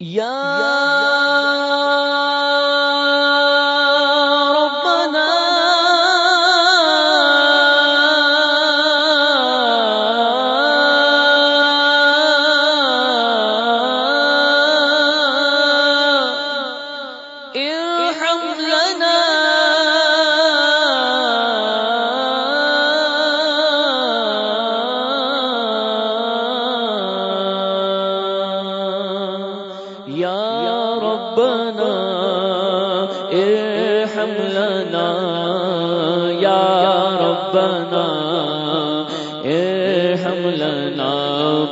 یا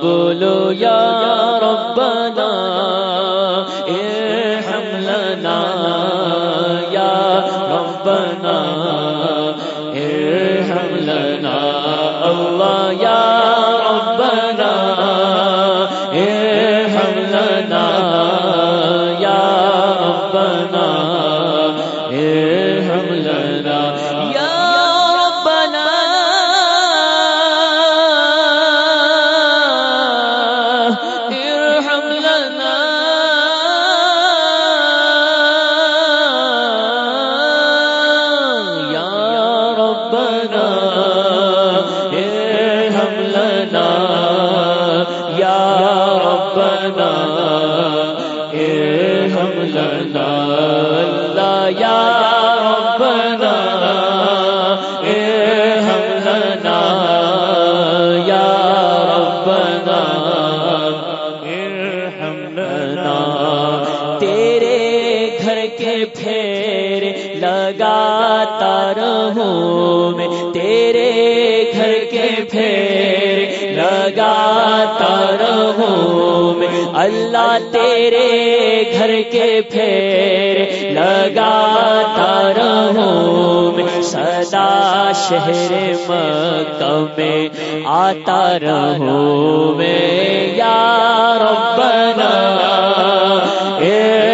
بولو یا ربنا۔ ارحم لنا، یا ربنا۔ ارحم لنا، اللہ یا ربنا۔ ارحم لنا، یا ربنا۔ ارحم لنا۔ بنا ارحم لنا اللہ یا ربنا ارحم لنا یا ربنا ارحم لنا تیرے گھر کے پھیر لگاتا رہوں میں تیرے گھر کے پھیر لگاتا رہوں اللہ تیرے گھر کے پھیر لگاتا رہوں میں سدا شہر مکہ میں آتا رہوں میں یا ربنا، اے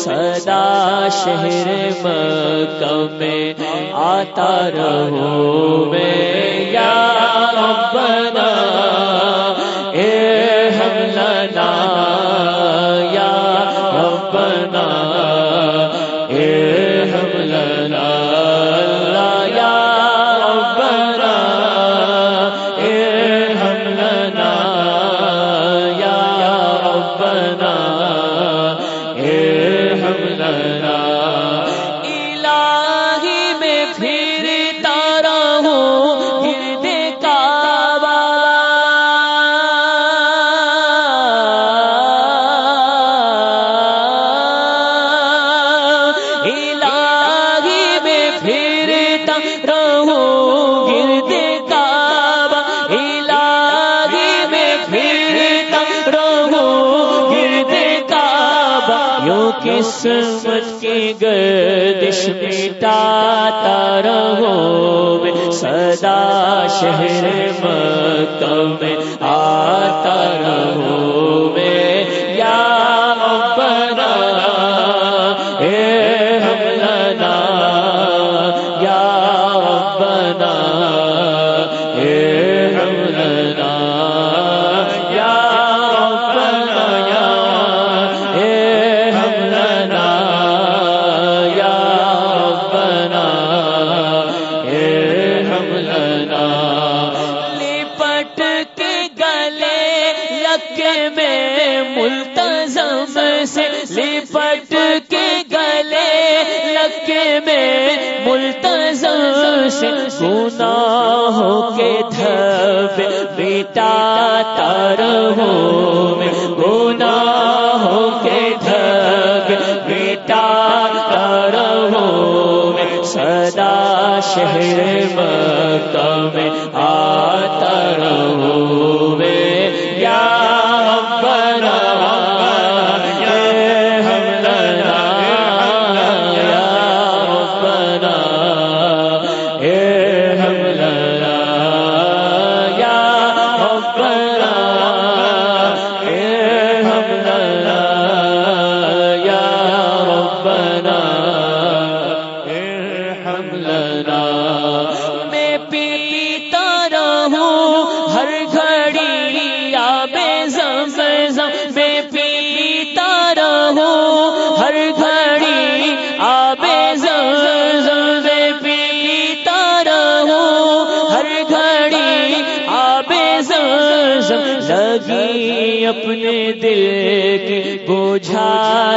سدا شہر مکہ میں آتا رہو میں یا ربنا اے ہم لنا۔ قسمت کی گردش مٹاتا رہو میں؟ صدا شہر مکہ میں آتا رہو میں؟ یا ربنا، اے لپٹ کے گلے لک میں ملتظم سے لپٹ کے گلے لک میں ملتظم سے سنا ہو کے دھب بیٹا تار ہو گنا ہو کے دھب شہر مکہ میں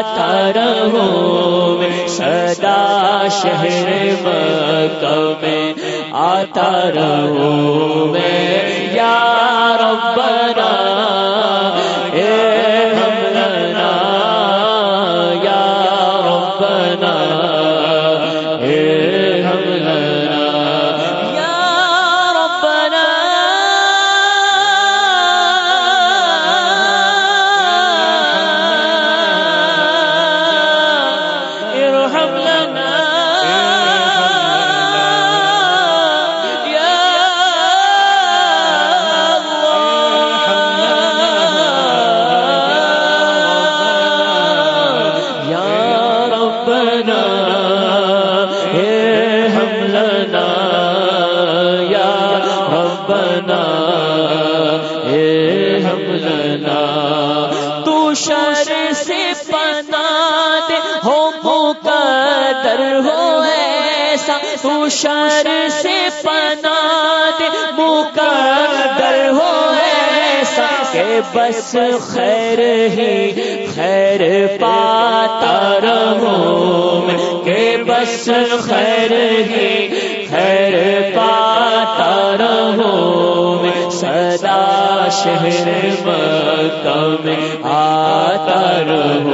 بجھاتا رہوں میں صدا شہر مکہ میں آتا رہوں میں۔ یا ربنا یا کہ بس خیر ہی خیر پاتا رہوں میں، کہ بس خیر ہی خیر پاتا رہوں میں۔ صدا شہر مکہ میں آتا رہوں۔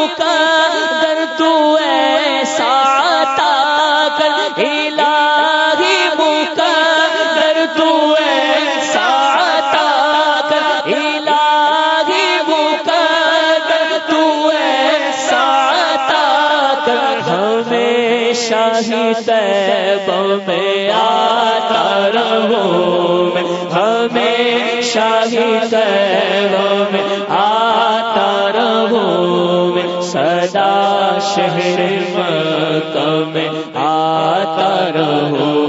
مقدر تو ایسا عطا کر، الہی مقدر تو ایسا عطا کر، الہی مقدر تو ایسا عطا کر۔ ہمیشہ میں آتا رہوں میں، ہمیشہ میں۔ سدا شہر مکہ میں آتا رہوں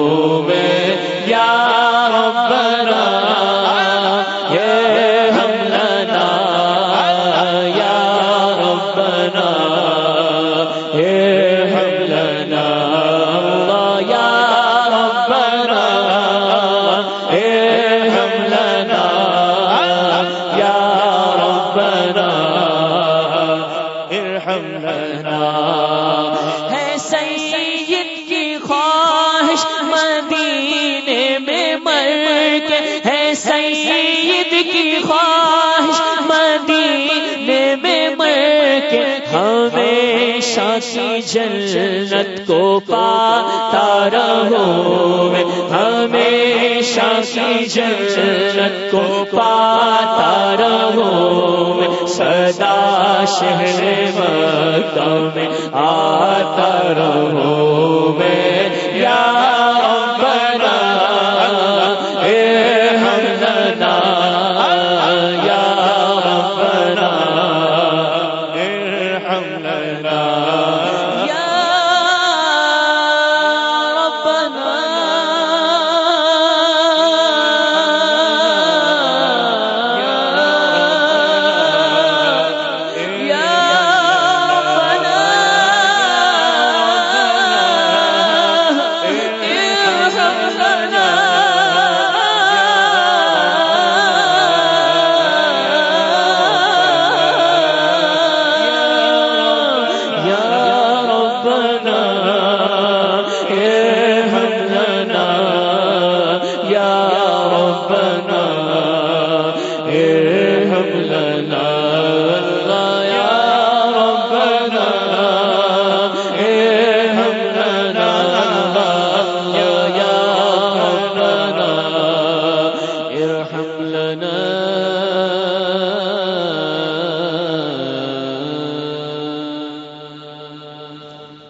ارحم ہے سید کی خواہش مدینے میں مر کے ہے سید کی خواہش مدینے میں مر کے ہمیشہ کی جنت کو پاتا رہوں میں۔ ہمیشہ کی جنت کو پاتا رہوں میں۔ سدا شہر میں آتا رہو۔